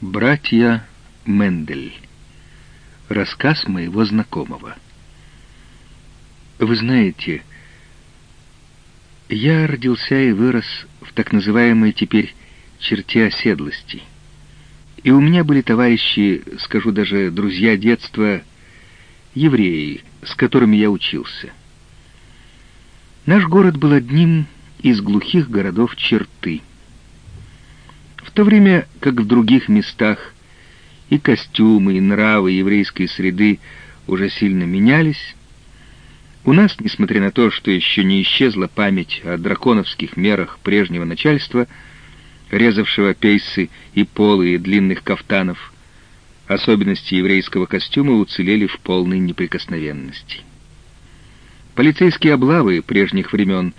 Братья Мендель. Рассказ моего знакомого. Вы знаете, я родился и вырос в так называемой теперь черте оседлости. И у меня были товарищи, скажу даже друзья детства, евреи, с которыми я учился. Наш город был одним из глухих городов черты — в то время как в других местах и костюмы, и нравы еврейской среды уже сильно менялись, у нас, несмотря на то, что еще не исчезла память о драконовских мерах прежнего начальства, резавшего пейсы и полы и длинных кафтанов, особенности еврейского костюма уцелели в полной неприкосновенности. Полицейские облавы прежних времен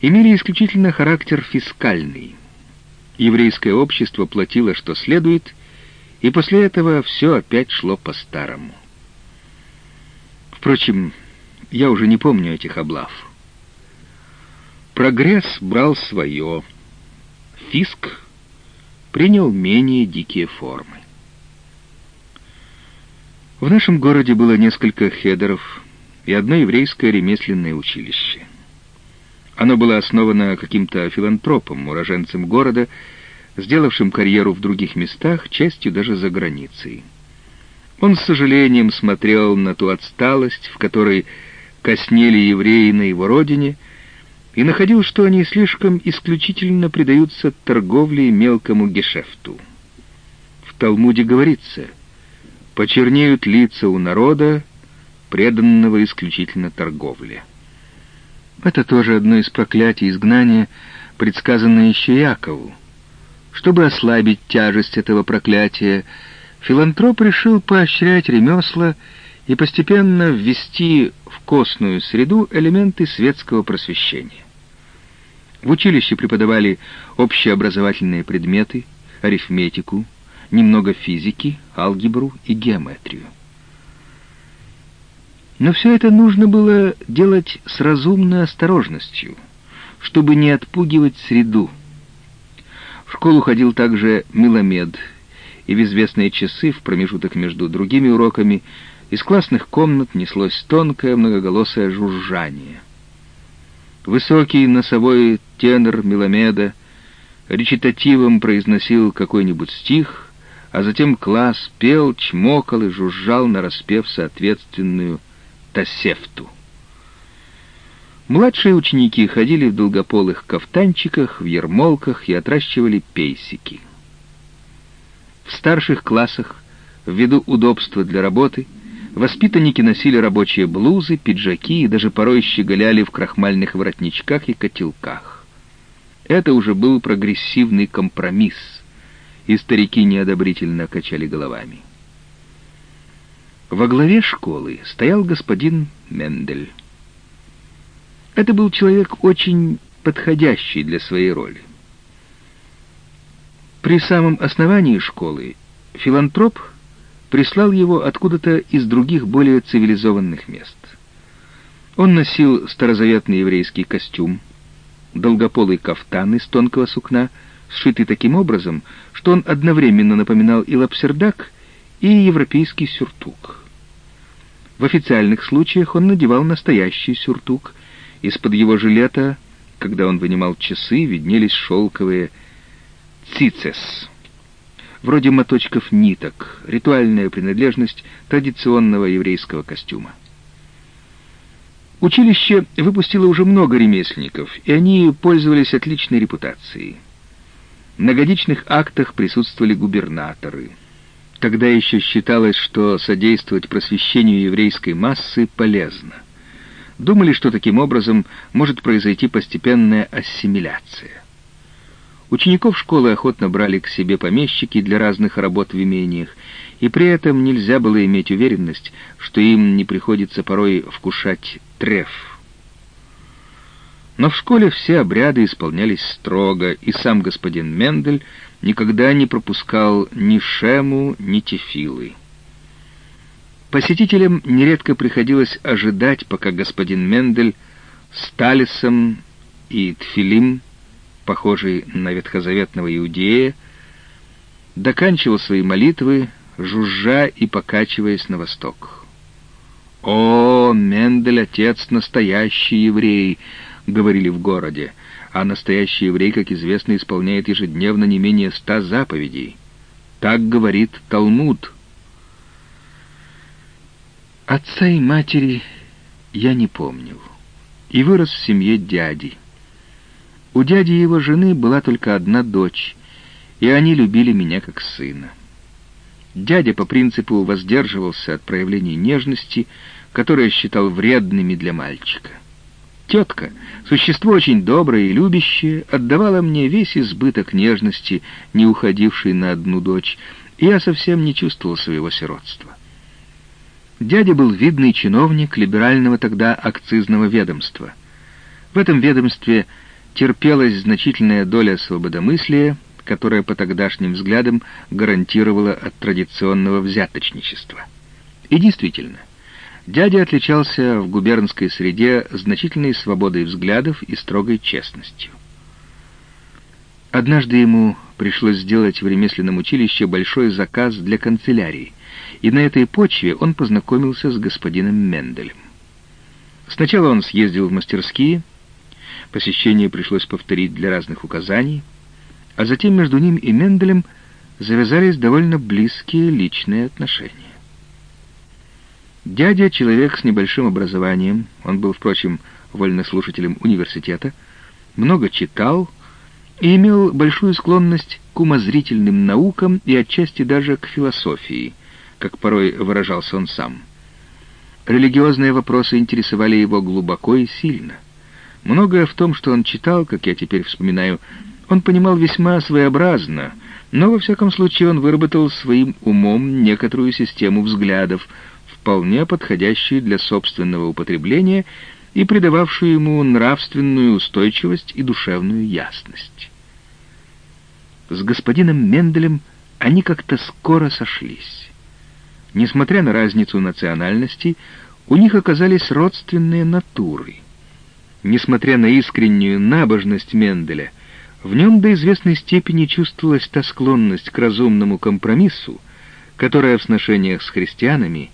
имели исключительно характер фискальный — еврейское общество платило, что следует, и после этого все опять шло по-старому. Впрочем, я уже не помню этих облав. Прогресс брал свое. Фиск принял менее дикие формы. В нашем городе было несколько хедеров и одно еврейское ремесленное училище — оно было основано каким-то филантропом, уроженцем города, сделавшим карьеру в других местах, частью даже за границей. Он с сожалением смотрел на ту отсталость, в которой коснели евреи на его родине, и находил, что они слишком исключительно предаются торговле и мелкому гешефту. В Талмуде говорится, «Почернеют лица у народа, преданного исключительно торговле». Это тоже одно из проклятий изгнания, предсказанное еще Якову. Чтобы ослабить тяжесть этого проклятия, филантроп решил поощрять ремесла и постепенно ввести в костную среду элементы светского просвещения. В училище преподавали общеобразовательные предметы, арифметику, немного физики, алгебру и геометрию. Но все это нужно было делать с разумной осторожностью, чтобы не отпугивать среду. В школу ходил также Миломед, и в известные часы, в промежуток между другими уроками, из классных комнат неслось тонкое многоголосое жужжание. Высокий носовой тенор Миломеда речитативом произносил какой-нибудь стих, а затем класс пел, чмокал и жужжал, нараспев соответственную Тасефту. Младшие ученики ходили в долгополых кафтанчиках, в ермолках и отращивали пейсики. В старших классах, ввиду удобства для работы, воспитанники носили рабочие блузы, пиджаки и даже порой щеголяли в крахмальных воротничках и котелках. Это уже был прогрессивный компромисс, и старики неодобрительно качали головами. Во главе школы стоял господин Мендель. Это был человек очень подходящий для своей роли. При самом основании школы филантроп прислал его откуда-то из других более цивилизованных мест. Он носил старозаветный еврейский костюм, долгополый кафтан из тонкого сукна, сшитый таким образом, что он одновременно напоминал и лапсердак, и европейский сюртук. В официальных случаях он надевал настоящий сюртук. Из-под его жилета, когда он вынимал часы, виднелись шелковые цицес, вроде моточков ниток, ритуальная принадлежность традиционного еврейского костюма. Училище выпустило уже много ремесленников, и они пользовались отличной репутацией. На годичных актах присутствовали губернаторы — Тогда еще считалось, что содействовать просвещению еврейской массы полезно. Думали, что таким образом может произойти постепенная ассимиляция. Учеников школы охотно брали к себе помещики для разных работ в имениях, и при этом нельзя было иметь уверенность, что им не приходится порой вкушать треф. Но в школе все обряды исполнялись строго, и сам господин Мендель никогда не пропускал ни Шему, ни Тефилы. Посетителям нередко приходилось ожидать, пока господин Мендель с Талисом и Тфилим, похожий на ветхозаветного иудея, доканчивал свои молитвы, жужжа и покачиваясь на восток. «О, Мендель, отец, настоящий еврей!» — говорили в городе, а настоящий еврей, как известно, исполняет ежедневно не менее ста заповедей. Так говорит Талмуд. Отца и матери я не помнил, и вырос в семье дяди. У дяди и его жены была только одна дочь, и они любили меня как сына. Дядя по принципу воздерживался от проявлений нежности, которые считал вредными для мальчика. Тетка, существо очень доброе и любящее, отдавала мне весь избыток нежности, не уходивший на одну дочь, и я совсем не чувствовал своего сиротства. Дядя был видный чиновник либерального тогда акцизного ведомства. В этом ведомстве терпелась значительная доля свободомыслия, которая по тогдашним взглядам гарантировала от традиционного взяточничества. И действительно, дядя отличался в губернской среде значительной свободой взглядов и строгой честностью. Однажды ему пришлось сделать в ремесленном училище большой заказ для канцелярии, и на этой почве он познакомился с господином Менделем. Сначала он съездил в мастерские, посещение пришлось повторить для разных указаний — а затем между ним и Менделем завязались довольно близкие личные отношения. Дядя — человек с небольшим образованием, он был, впрочем, вольнослушателем университета, много читал и имел большую склонность к умозрительным наукам и отчасти даже к философии, как порой выражался он сам. Религиозные вопросы интересовали его глубоко и сильно. Многое в том, что он читал, как я теперь вспоминаю, он понимал весьма своеобразно, но во всяком случае он выработал своим умом некоторую систему взглядов, вполне подходящую для собственного употребления и придававшую ему нравственную устойчивость и душевную ясность. С господином Менделем они как-то скоро сошлись. Несмотря на разницу национальностей, у них оказались родственные натуры. Несмотря на искреннюю набожность Менделя, в нем до известной степени чувствовалась та склонность к разумному компромиссу, которая в сношениях с христианами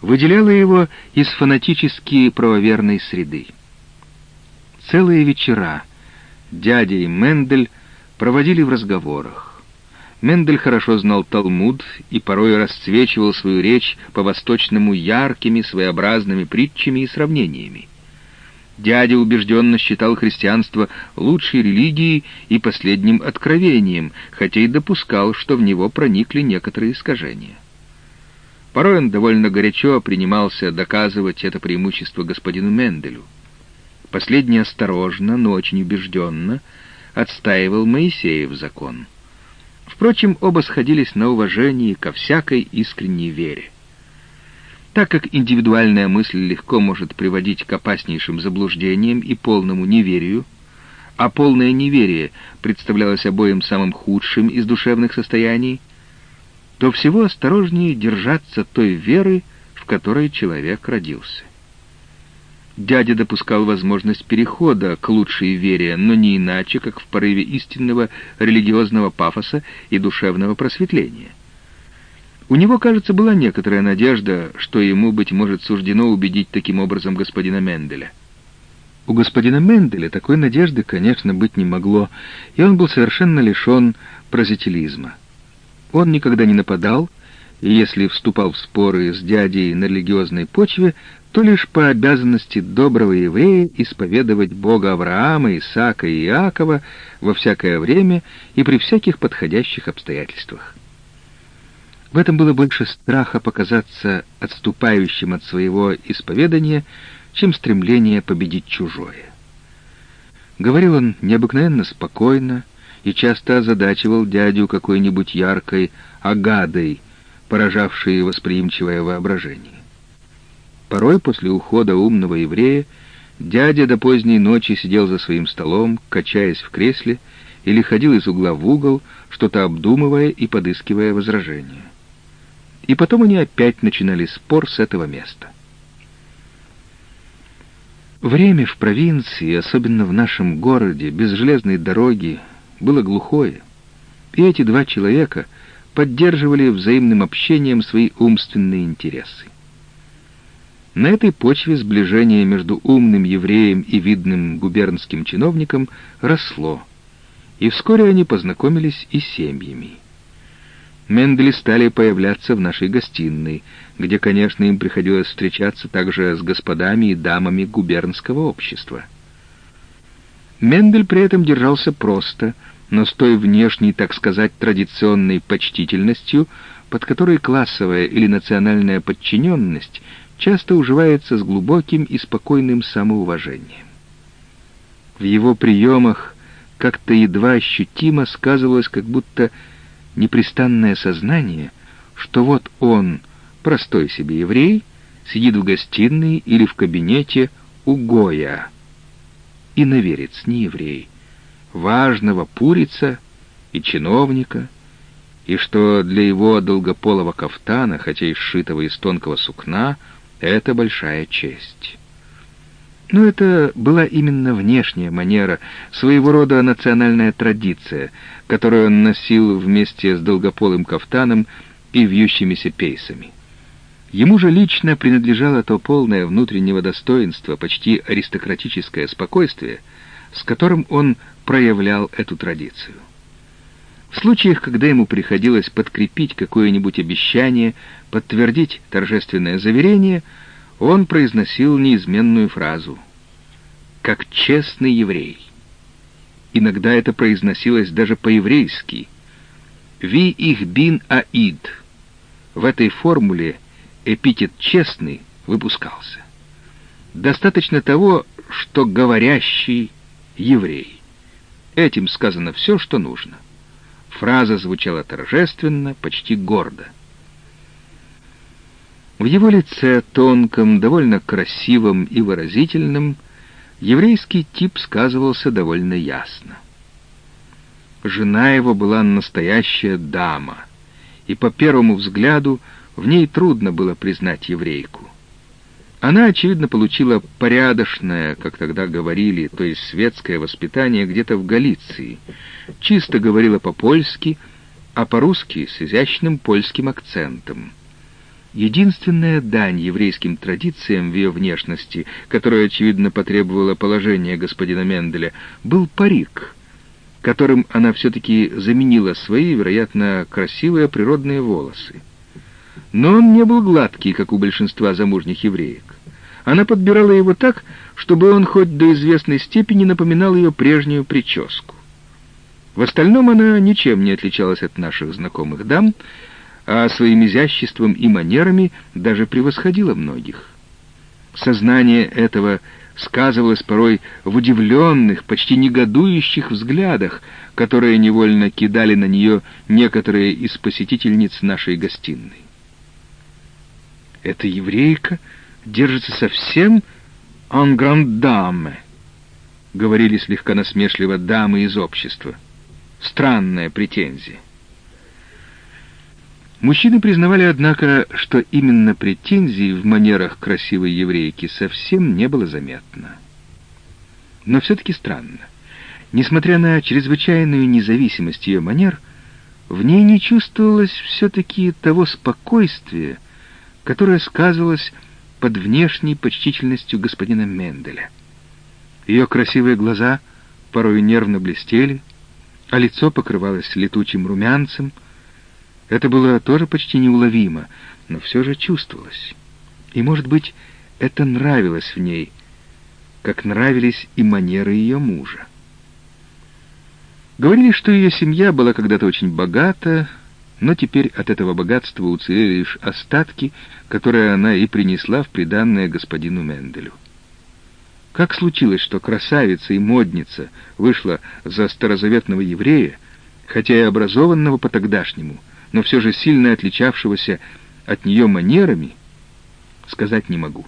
выделяла его из фанатически правоверной среды. Целые вечера дядя и Мендель проводили в разговорах. Мендель хорошо знал Талмуд и порой расцвечивал свою речь по-восточному яркими, своеобразными притчами и сравнениями. Дядя убежденно считал христианство лучшей религией и последним откровением, хотя и допускал, что в него проникли некоторые искажения. Порой он довольно горячо принимался доказывать это преимущество господину Менделю. Последний осторожно, но очень убежденно отстаивал Моисеев закон. Впрочем, оба сходились на уважении ко всякой искренней вере. Так как индивидуальная мысль легко может приводить к опаснейшим заблуждениям и полному неверию, а полное неверие представлялось обоим самым худшим из душевных состояний, то всего осторожнее держаться той веры, в которой человек родился. Дядя допускал возможность перехода к лучшей вере, но не иначе, как в порыве истинного религиозного пафоса и душевного просветления. У него, кажется, была некоторая надежда, что ему, быть может, суждено убедить таким образом господина Менделя. У господина Менделя такой надежды, конечно, быть не могло, и он был совершенно лишен прозетилизма. Он никогда не нападал, и если вступал в споры с дядей на религиозной почве, то лишь по обязанности доброго еврея исповедовать Бога Авраама, Исаака и Иакова во всякое время и при всяких подходящих обстоятельствах. В этом было больше страха показаться отступающим от своего исповедания, чем стремление победить чужое. Говорил он необыкновенно спокойно и часто озадачивал дядю какой-нибудь яркой агадой, поражавшей восприимчивое воображение. Порой после ухода умного еврея дядя до поздней ночи сидел за своим столом, качаясь в кресле, или ходил из угла в угол, что-то обдумывая и подыскивая возражения и потом они опять начинали спор с этого места. Время в провинции, особенно в нашем городе, без железной дороги, было глухое, и эти два человека, поддерживали взаимным общением свои умственные интересы. На этой почве сближение между умным евреем и видным губернским чиновником росло, и вскоре они познакомились и семьями. Мендели стали появляться в нашей гостиной, где, конечно, им приходилось встречаться также с господами и дамами губернского общества. Мендель при этом держался просто, но с той внешней, так сказать, традиционной почтительностью, под которой классовая или национальная подчиненность часто уживается с глубоким и спокойным самоуважением. В его приемах как-то едва ощутимо сказывалось, как будто непрестанное сознание, что вот он, простой себе еврей, сидит в гостиной или в кабинете у Гоя. Иноверец, не еврей, важного пурица и чиновника, и что для его долгополого кафтана, хотя и сшитого из тонкого сукна, это большая честь. Но это была именно внешняя манера, своего рода национальная традиция, которую он носил вместе с долгополым кафтаном и вьющимися пейсами. Ему же лично принадлежало то полное внутреннего достоинства, почти аристократическое спокойствие, с которым он проявлял эту традицию. В случаях, когда ему приходилось подкрепить какое-нибудь обещание, подтвердить торжественное заверение — он произносил неизменную фразу «как честный еврей». Иногда это произносилось даже по-еврейски «Ви их бин аид». В этой формуле эпитет «честный» выпускался. Достаточно того, что говорящий еврей. Этим сказано все, что нужно. Фраза звучала торжественно, почти гордо. В его лице, тонком, довольно красивом и выразительном, еврейский тип сказывался довольно ясно. Жена его была настоящая дама, и по первому взгляду в ней трудно было признать еврейку. Она, очевидно, получила порядочное, как тогда говорили, то есть светское воспитание где-то в Галиции, чисто говорила по-польски, а по-русски с изящным польским акцентом. Единственная дань еврейским традициям в ее внешности, которая, очевидно, потребовала положения господина Менделя, был парик, которым она все-таки заменила свои, вероятно, красивые природные волосы. Но он не был гладкий, как у большинства замужних евреек. Она подбирала его так, чтобы он хоть до известной степени напоминал ее прежнюю прическу. В остальном она ничем не отличалась от наших знакомых дам, а своим изяществом и манерами даже превосходила многих. Сознание этого сказывалось порой в удивленных, почти негодующих взглядах, которые невольно кидали на нее некоторые из посетительниц нашей гостиной. Эта еврейка держится совсем «en grande dame», — говорили слегка насмешливо дамы из общества. Странная претензия. Мужчины признавали, однако, что именно претензий в манерах красивой еврейки совсем не было заметно. Но все-таки странно. Несмотря на чрезвычайную независимость ее манер, в ней не чувствовалось все-таки того спокойствия, которое сказывалось под внешней почтительностью господина Менделя. Ее красивые глаза порой нервно блестели, а лицо покрывалось летучим румянцем — это было тоже почти неуловимо, но все же чувствовалось. И, может быть, это нравилось в ней, как нравились и манеры ее мужа. Говорили, что ее семья была когда-то очень богата, но теперь от этого богатства уцелели лишь остатки, которые она и принесла в приданное господину Менделю. Как случилось, что красавица и модница вышла за старозаветного еврея, хотя и образованного по-тогдашнему, но все же сильно отличавшегося от нее манерами, сказать не могу.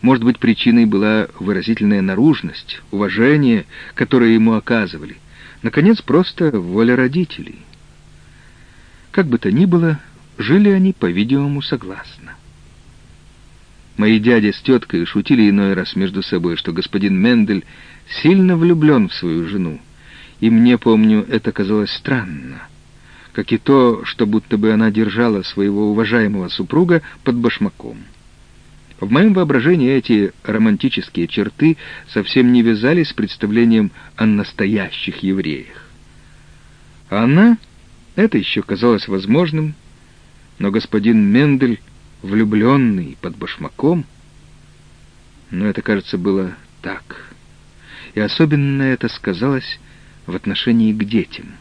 Может быть, причиной была выразительная наружность, уважение, которое ему оказывали. Наконец, просто воля родителей. Как бы то ни было, жили они, по-видимому, согласно. Мои дядя с теткой шутили иной раз между собой, что господин Мендель сильно влюблен в свою жену, и мне, помню, это казалось странно. как и то, что будто бы она держала своего уважаемого супруга под башмаком. В моем воображении эти романтические черты совсем не вязались с представлением о настоящих евреях. А она, это еще казалось возможным, но господин Мендель, влюбленный под башмаком, но это, кажется, было так. И особенно это сказалось в отношении к детям.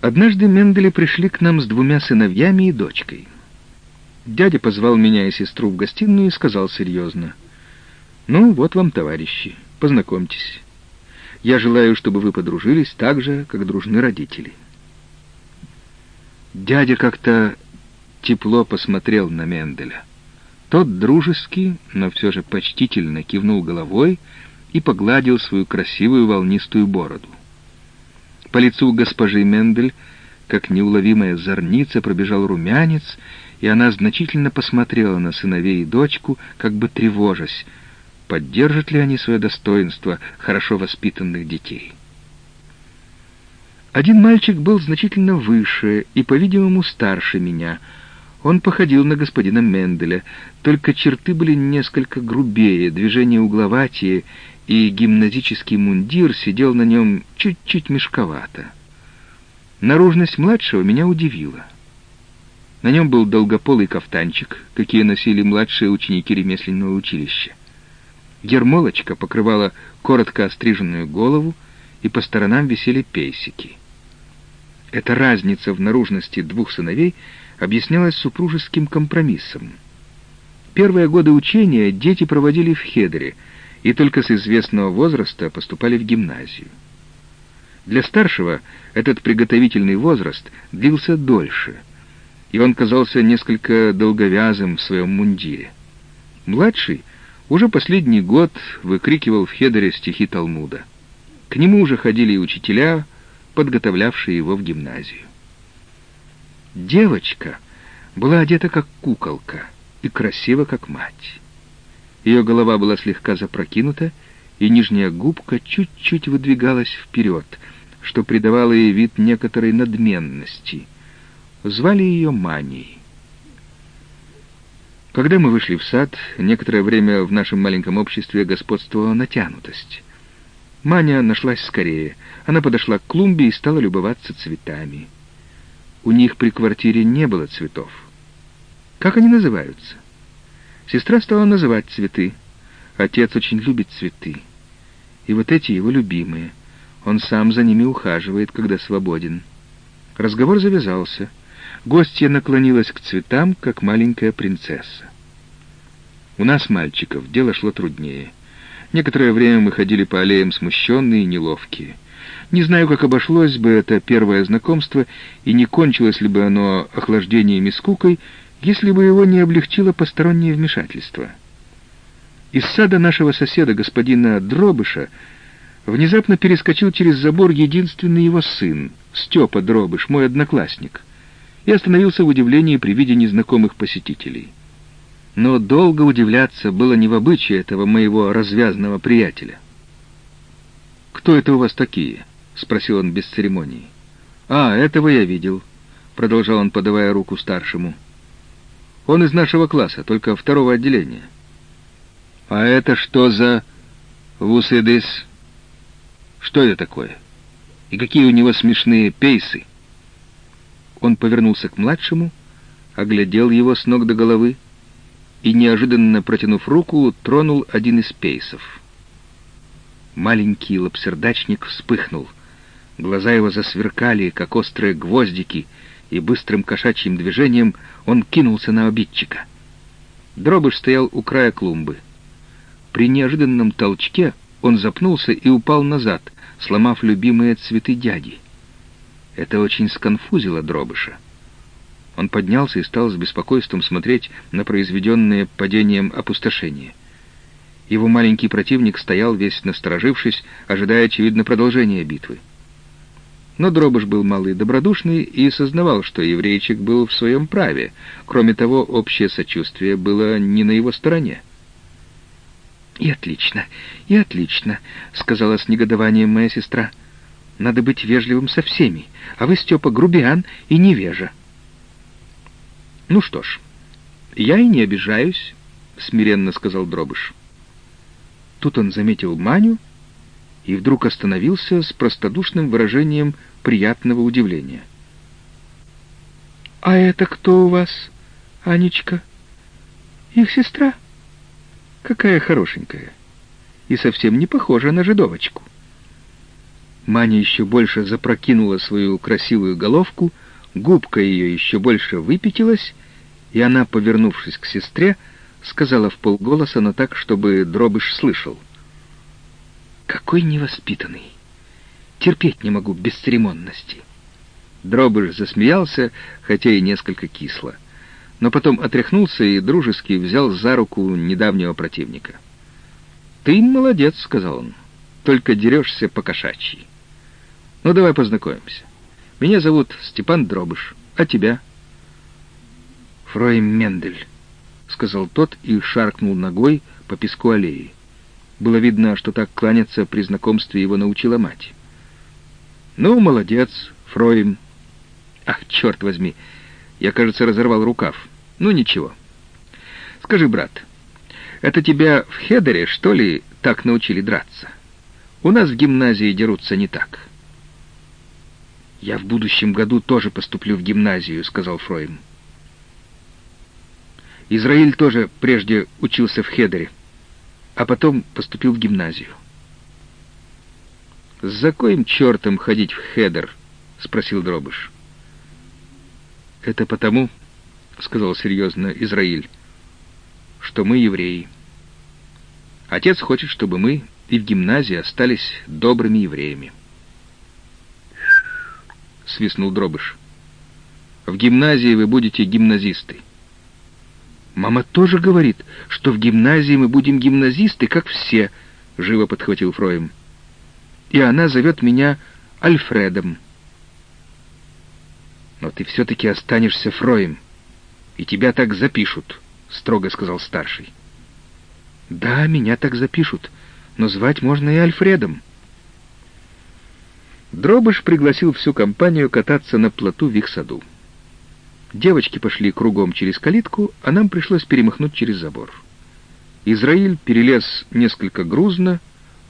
Однажды Мендели пришли к нам с двумя сыновьями и дочкой. Дядя позвал меня и сестру в гостиную и сказал серьезно. «Ну, вот вам, товарищи, познакомьтесь. Я желаю, чтобы вы подружились так же, как дружны родители». Дядя как-то тепло посмотрел на Менделя. Тот дружески, но все же почтительно кивнул головой и погладил свою красивую волнистую бороду. По лицу госпожи Мендель, как неуловимая зорница, пробежал румянец, и она значительно посмотрела на сыновей и дочку, как бы тревожась, поддержат ли они свое достоинство хорошо воспитанных детей. Один мальчик был значительно выше и, по-видимому, старше меня. Он походил на господина Менделя, только черты были несколько грубее, движения угловатее, и гимназический мундир сидел на нем чуть-чуть мешковато. Наружность младшего меня удивила. На нем был долгополый кафтанчик, какие носили младшие ученики ремесленного училища. Ермолочка покрывала коротко остриженную голову, и по сторонам висели пейсики. Эта разница в наружности двух сыновей объяснялась супружеским компромиссом. Первые годы учения дети проводили в Хедере и только с известного возраста поступали в гимназию. Для старшего этот приготовительный возраст длился дольше — и он казался несколько долговязым в своем мундире. Младший уже последний год выкрикивал в Хедере стихи Талмуда. К нему уже ходили и учителя, подготовлявшие его в гимназию. Девочка была одета как куколка и красива как мать. Ее голова была слегка запрокинута, и нижняя губка чуть-чуть выдвигалась вперед, что придавало ей вид некоторой надменности — Звали ее Маней. Когда мы вышли в сад, некоторое время в нашем маленьком обществе господствовала натянутость. Маня нашлась скорее. Она подошла к клумбе и стала любоваться цветами. У них при квартире не было цветов. Как они называются? Сестра стала называть цветы. Отец очень любит цветы. И вот эти его любимые. Он сам за ними ухаживает, когда свободен. Разговор завязался — Гостья наклонилась к цветам, как маленькая принцесса. У нас, мальчиков, дело шло труднее. Некоторое время мы ходили по аллеям смущенные и неловкие. Не знаю, как обошлось бы это первое знакомство, и не кончилось ли бы оно охлаждением и скукой, если бы его не облегчило постороннее вмешательство. Из сада нашего соседа, господина Дробыша, внезапно перескочил через забор единственный его сын, Степа Дробыш, мой одноклассник — и остановился в удивлении при виде незнакомых посетителей. Но долго удивляться было не в обычае этого моего развязного приятеля. «Кто это у вас такие?» — спросил он без церемонии. «А, этого я видел», — продолжал он, подавая руку старшему. «Он из нашего класса, только второго отделения». «А это что за вусыдыс? Что это такое? И какие у него смешные пейсы?» Он повернулся к младшему, оглядел его с ног до головы и, неожиданно протянув руку, тронул один из пейсов. Маленький лапсердачник вспыхнул. Глаза его засверкали, как острые гвоздики, и быстрым кошачьим движением он кинулся на обидчика. Дробыш стоял у края клумбы. При неожиданном толчке он запнулся и упал назад, сломав любимые цветы дяди. Это очень сконфузило Дробыша. Он поднялся и стал с беспокойством смотреть на произведенное падением опустошение. Его маленький противник стоял весь насторожившись, ожидая, очевидно, продолжения битвы. Но Дробыш был малый добродушный и сознавал, что еврейчик был в своем праве. Кроме того, общее сочувствие было не на его стороне. «И отлично, и отлично», — сказала с негодованием моя сестра. Надо быть вежливым со всеми, а вы, Степа, грубиан и невежа. Ну что ж, я и не обижаюсь, смиренно сказал Дробыш. Тут он заметил Маню и вдруг остановился с простодушным выражением приятного удивления. «А это кто у вас, Анечка? Их сестра? Какая хорошенькая. И совсем не похожа на жидовочку». Маня еще больше запрокинула свою красивую головку, губка ее еще больше выпятилась, и она, повернувшись к сестре, сказала в полголоса, но так, чтобы Дробыш слышал. «Какой невоспитанный! Терпеть не могу бесцеремонности!» Дробыш засмеялся, хотя и несколько кисло, но потом отряхнулся и дружески взял за руку недавнего противника. «Ты молодец», — сказал он, — «только дерешься по-кошачьи». Ну, давай познакомимся. Меня зовут Степан Дробыш. А тебя? Фроем Мендель, сказал тот и шаркнул ногой по песку аллеи. Было видно, что так кланяться при знакомстве его научила мать. Ну, молодец, Фроем. Ах, черт возьми, я, кажется, разорвал рукав. Ну, ничего. Скажи, брат, это тебя в Хедере, что ли, так научили драться? У нас в гимназии дерутся не так. — «Я в будущем году тоже поступлю в гимназию», — сказал Фройм. Израиль тоже прежде учился в Хедере, а потом поступил в гимназию. «За коим чертом ходить в Хедер?» — спросил Дробыш. «Это потому, — сказал серьезно Израиль, — что мы евреи. Отец хочет, чтобы мы и в гимназии остались добрыми евреями». — свистнул Дробыш. «В гимназии вы будете гимназисты». «Мама тоже говорит, что в гимназии мы будем гимназисты, как все», — живо подхватил Фроем. «И она зовет меня Альфредом». «Но ты все-таки останешься Фроем, и тебя так запишут», — строго сказал старший. «Да, меня так запишут, но звать можно и Альфредом». Дробыш пригласил всю компанию кататься на плоту в их саду. Девочки пошли кругом через калитку, а нам пришлось перемахнуть через забор. Израиль перелез несколько грузно,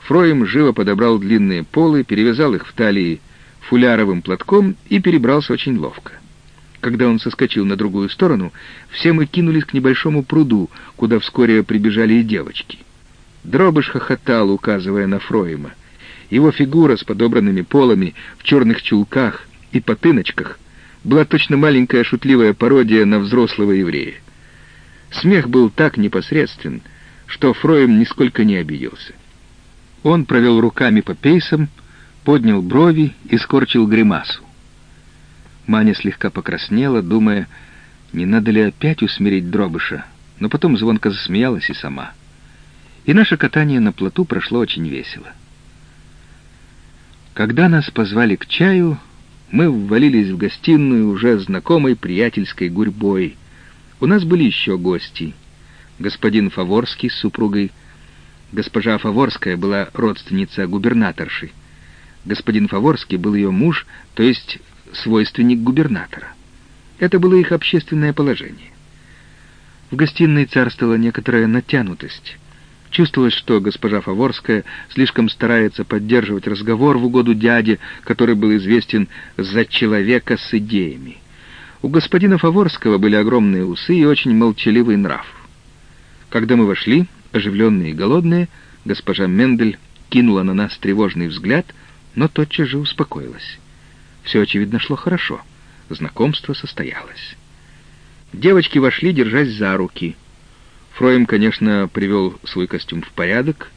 Фроем живо подобрал длинные полы, перевязал их в талии фуляровым платком и перебрался очень ловко. Когда он соскочил на другую сторону, все мы кинулись к небольшому пруду, куда вскоре прибежали и девочки. Дробыш хохотал, указывая на Фроема — его фигура с подобранными полами в черных чулках и потыночках была точно маленькая шутливая пародия на взрослого еврея. Смех был так непосредствен, что Фроем нисколько не обиделся. Он провел руками по пейсам, поднял брови и скорчил гримасу. Маня слегка покраснела, думая, не надо ли опять усмирить дробыша, но потом звонко засмеялась и сама. И наше катание на плоту прошло очень весело. Когда нас позвали к чаю, мы ввалились в гостиную уже знакомой приятельской гурьбой. У нас были еще гости. Господин Фаворский с супругой. Госпожа Фаворская была родственница губернаторши. Господин Фаворский был ее муж, то есть свойственник губернатора. Это было их общественное положение. В гостиной царствовала некоторая натянутость. Чувствовалось, что госпожа Фаворская слишком старается поддерживать разговор в угоду дяде, который был известен за человека с идеями. У господина Фаворского были огромные усы и очень молчаливый нрав. Когда мы вошли, оживленные и голодные, госпожа Мендель кинула на нас тревожный взгляд, но тотчас же успокоилась. Все, очевидно, шло хорошо. Знакомство состоялось. Девочки вошли, держась за руки — Фроем, конечно, привел свой костюм в порядок.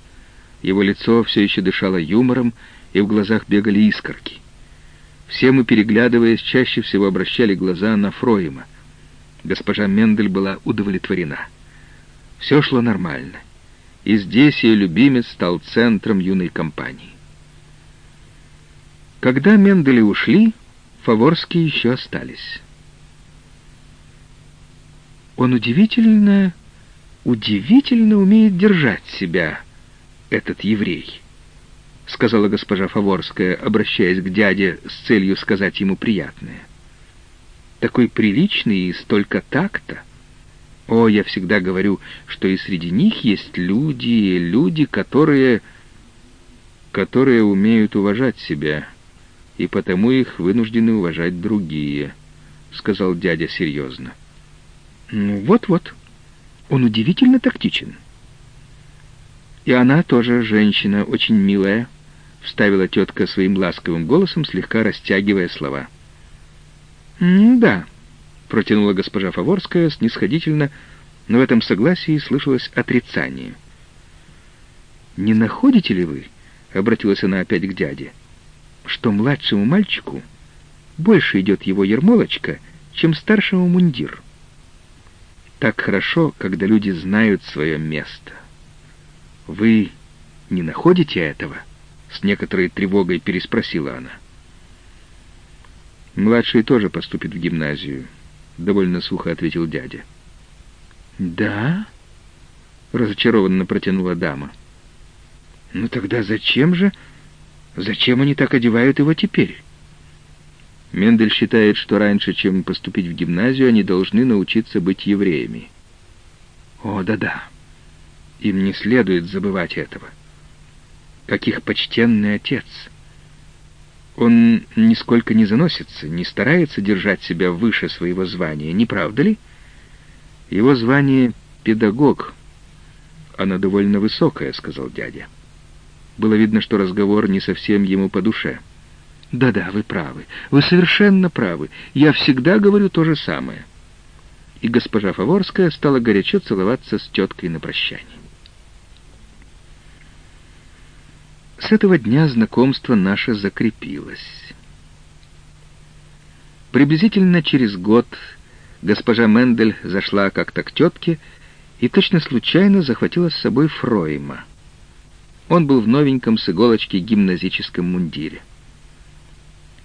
Его лицо все еще дышало юмором, и в глазах бегали искорки. Все мы, переглядываясь, чаще всего обращали глаза на Фроема. Госпожа Мендель была удовлетворена. Все шло нормально. И здесь ее любимец стал центром юной компании. Когда Мендели ушли, Фаворские еще остались. «Он удивительно удивительно умеет держать себя, этот еврей. — сказала госпожа Фаворская, обращаясь к дяде с целью сказать ему приятное. «Такой приличный и столько такта. О, я всегда говорю, что и среди них есть люди, люди, которые... которые умеют уважать себя, и потому их вынуждены уважать другие», — сказал дядя серьезно. «Ну, вот-вот. Он удивительно тактичен». «И она тоже женщина, очень милая», — вставила тетка своим ласковым голосом, слегка растягивая слова. «Да», — протянула госпожа Фаворская снисходительно, но в этом согласии слышалось отрицание. «Не находите ли вы, — обратилась она опять к дяде, — что младшему мальчику больше идет его ермолочка, чем старшему мундир? Так хорошо, когда люди знают свое место. Вы не находите этого?» С некоторой тревогой переспросила она. «Младший тоже поступит в гимназию», — довольно сухо ответил дядя. «Да?» — разочарованно протянула дама. «Ну тогда зачем же... Зачем они так одевают его теперь?» Мендель считает, что раньше, чем поступить в гимназию, они должны научиться быть евреями. О, да-да. Им не следует забывать этого как их почтенный отец. Он нисколько не заносится, не старается держать себя выше своего звания, не правда ли? Его звание — педагог. Оно довольно высокое, — сказал дядя. Было видно, что разговор не совсем ему по душе. «Да-да, вы правы. Вы совершенно правы. Я всегда говорю то же самое». И госпожа Фаворская стала горячо целоваться с теткой на прощание. С этого дня знакомство наше закрепилось. Приблизительно через год госпожа Мендель зашла как-то к тетке и точно случайно захватила с собой Фройма. Он был в новеньком с иголочки гимназическом мундире.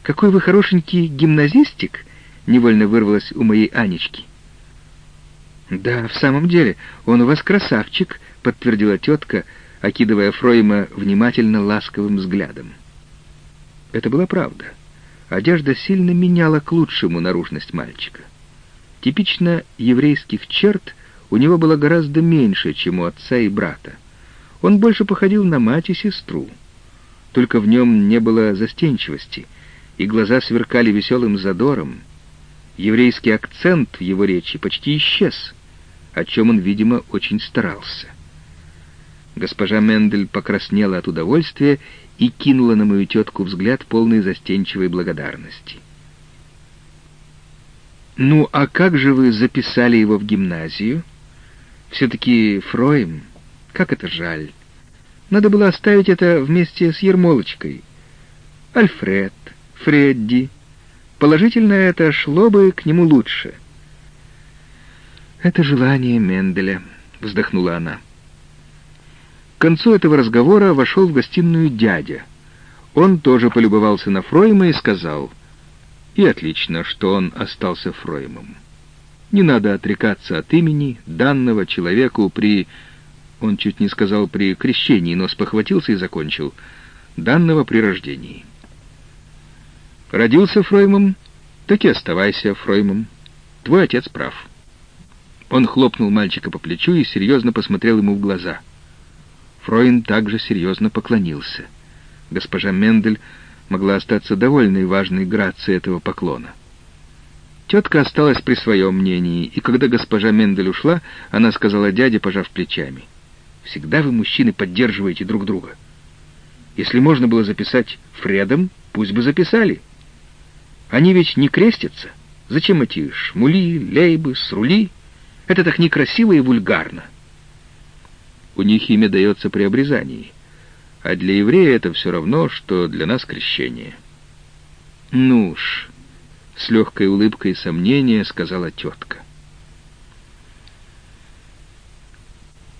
«Какой вы хорошенький гимназистик!» — невольно вырвалось у моей Анечки. «Да, в самом деле, он у вас красавчик», — подтвердила тетка, — окидывая Фройма внимательно ласковым взглядом. Это была правда. Одежда сильно меняла к лучшему наружность мальчика. Типично еврейских черт у него было гораздо меньше, чем у отца и брата. Он больше походил на мать и сестру. Только в нем не было застенчивости, и глаза сверкали веселым задором. Еврейский акцент в его речи почти исчез, о чем он, видимо, очень старался. Госпожа Мендель покраснела от удовольствия и кинула на мою тетку взгляд полный застенчивой благодарности. «Ну, а как же вы записали его в гимназию? Все-таки Фроем? Как это жаль. Надо было оставить это вместе с Ермолочкой. Альфред, Фредди. Положительно это шло бы к нему лучше». «Это желание Менделя», — вздохнула она. К концу этого разговора вошел в гостиную дядя. Он тоже полюбовался на Фройма и сказал, «И отлично, что он остался Фроймом. Не надо отрекаться от имени, данного человеку при...» Он чуть не сказал при крещении, но спохватился и закончил. «Данного при рождении». Родился Фроймом, так и оставайся Фроймом. Твой отец прав. Он хлопнул мальчика по плечу и серьезно посмотрел ему в глаза — Фройн также серьезно поклонился. Госпожа Мендель могла остаться довольной важной грацией этого поклона. Тетка осталась при своем мнении, и когда госпожа Мендель ушла, она сказала дяде, пожав плечами, «Всегда вы, мужчины, поддерживаете друг друга. Если можно было записать Фредом, пусть бы записали. Они ведь не крестятся. Зачем эти шмули, лейбы, срули? Это так некрасиво и вульгарно. У них имя дается при обрезании, а для еврея это все равно, что для нас крещение. «Ну уж», — с легкой улыбкой сомнения сказала тетка.